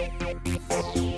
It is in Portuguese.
Música